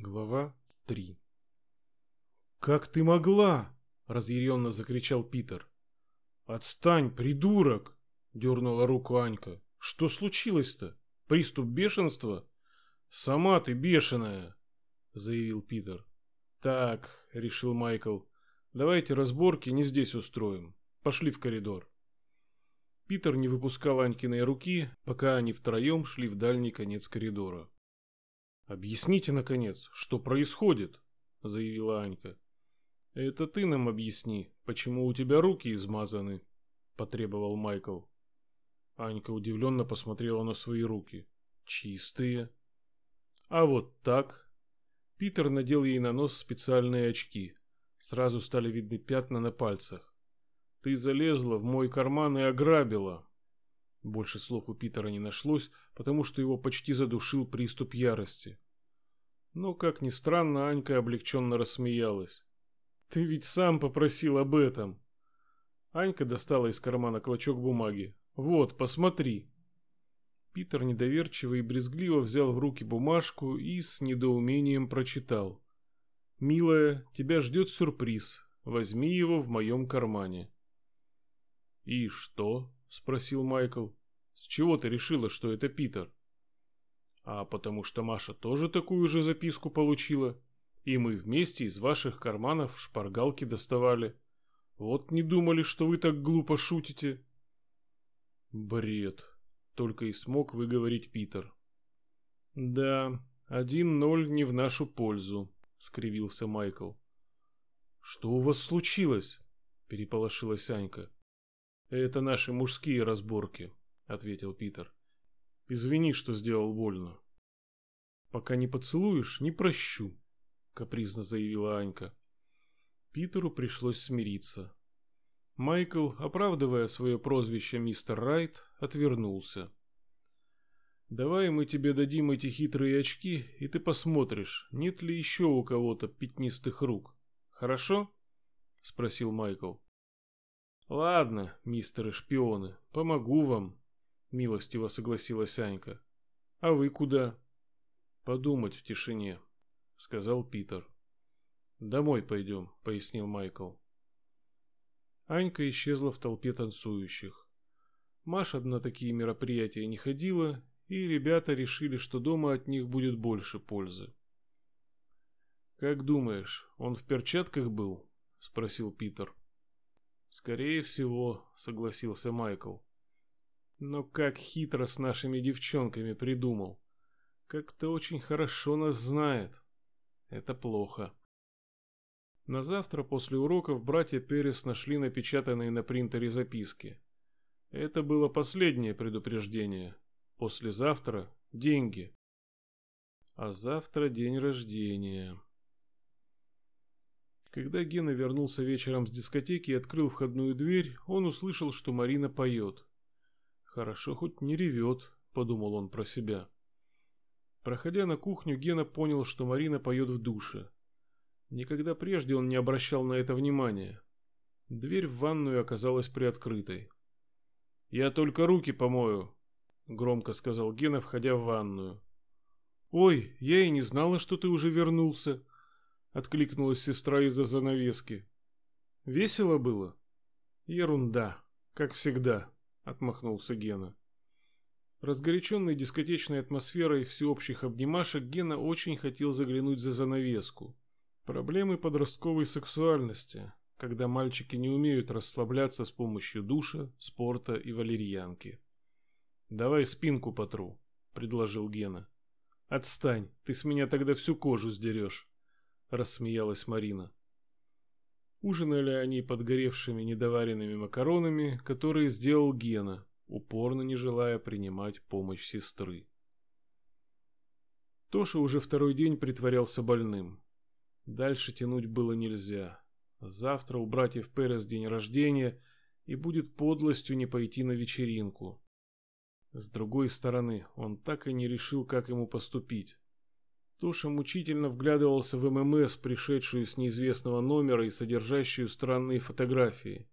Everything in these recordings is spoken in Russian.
Глава 3 «Как ты могла?» — разъяренно закричал Питер. «Отстань, придурок!» — дернула руку Анька. «Что случилось-то? Приступ бешенства?» «Сама ты бешеная!» — заявил Питер. «Так», — решил Майкл, — «давайте разборки не здесь устроим. Пошли в коридор». Питер не выпускал Анькиной руки, пока они втроем шли в дальний конец коридора. «Объясните, наконец, что происходит?» – заявила Анька. «Это ты нам объясни, почему у тебя руки измазаны?» – потребовал Майкл. Анька удивленно посмотрела на свои руки. «Чистые». «А вот так?» Питер надел ей на нос специальные очки. Сразу стали видны пятна на пальцах. «Ты залезла в мой карман и ограбила!» Больше слов у Питера не нашлось, потому что его почти задушил приступ ярости. Но, как ни странно, Анька облегченно рассмеялась. «Ты ведь сам попросил об этом!» Анька достала из кармана клочок бумаги. «Вот, посмотри!» Питер недоверчиво и брезгливо взял в руки бумажку и с недоумением прочитал. «Милая, тебя ждет сюрприз. Возьми его в моем кармане». «И что?» — спросил Майкл. «С чего ты решила, что это Питер?» «А потому что Маша тоже такую же записку получила, и мы вместе из ваших карманов шпаргалки доставали. Вот не думали, что вы так глупо шутите». «Бред», — только и смог выговорить Питер. «Да, один ноль не в нашу пользу», — скривился Майкл. «Что у вас случилось?» — переполошилась Анька. «Это наши мужские разборки», — ответил Питер. «Извини, что сделал больно». «Пока не поцелуешь, не прощу», — капризно заявила Анька. Питеру пришлось смириться. Майкл, оправдывая свое прозвище мистер Райт, отвернулся. «Давай мы тебе дадим эти хитрые очки, и ты посмотришь, нет ли еще у кого-то пятнистых рук. Хорошо?» — спросил Майкл. «Ладно, мистеры шпионы, помогу вам», — милостиво согласилась Анька. «А вы куда?» «Подумать в тишине», — сказал Питер. «Домой пойдем», — пояснил Майкл. Анька исчезла в толпе танцующих. Маша на такие мероприятия не ходила, и ребята решили, что дома от них будет больше пользы. «Как думаешь, он в перчатках был?» — спросил Питер. «Скорее всего», — согласился Майкл. «Но как хитро с нашими девчонками придумал. Как-то очень хорошо нас знает. Это плохо». На завтра после уроков братья Перес нашли напечатанные на принтере записки. Это было последнее предупреждение. Послезавтра – деньги. А завтра день рождения. Когда Гена вернулся вечером с дискотеки и открыл входную дверь, он услышал, что Марина поет. «Хорошо, хоть не ревет», — подумал он про себя. Проходя на кухню, Гена понял, что Марина поет в душе. Никогда прежде он не обращал на это внимания. Дверь в ванную оказалась приоткрытой. «Я только руки помою», — громко сказал Гена, входя в ванную. «Ой, я и не знала, что ты уже вернулся», откликнулась сестра из-за занавески. Весело было? Ерунда, как всегда, отмахнулся Гена. Разгоряченный дискотечной атмосферой всеобщих обнимашек, Гена очень хотел заглянуть за занавеску. Проблемы подростковой сексуальности, когда мальчики не умеют расслабляться с помощью душа, спорта и валерьянки. «Давай спинку потру», — предложил Гена. «Отстань, ты с меня тогда всю кожу сдерешь». — рассмеялась Марина. Ужинали они подгоревшими недоваренными макаронами, которые сделал Гена, упорно не желая принимать помощь сестры. Тоша уже второй день притворялся больным. Дальше тянуть было нельзя. Завтра у братьев Перес день рождения, и будет подлостью не пойти на вечеринку. С другой стороны, он так и не решил, как ему поступить. Тоша мучительно вглядывался в ММС, пришедшую с неизвестного номера и содержащую странные фотографии.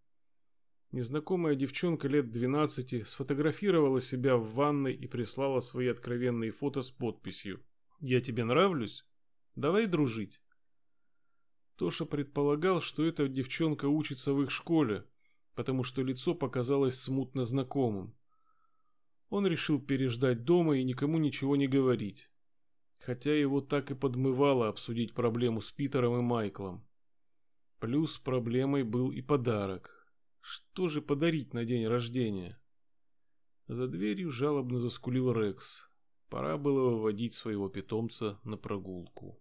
Незнакомая девчонка лет 12 сфотографировала себя в ванной и прислала свои откровенные фото с подписью «Я тебе нравлюсь?» Давай дружить. Тоша предполагал, что эта девчонка учится в их школе, потому что лицо показалось смутно знакомым. Он решил переждать дома и никому ничего не говорить, хотя его так и подмывало обсудить проблему с Питером и Майклом. Плюс проблемой был и подарок. Что же подарить на день рождения? За дверью жалобно заскулил Рекс. Пора было выводить своего питомца на прогулку.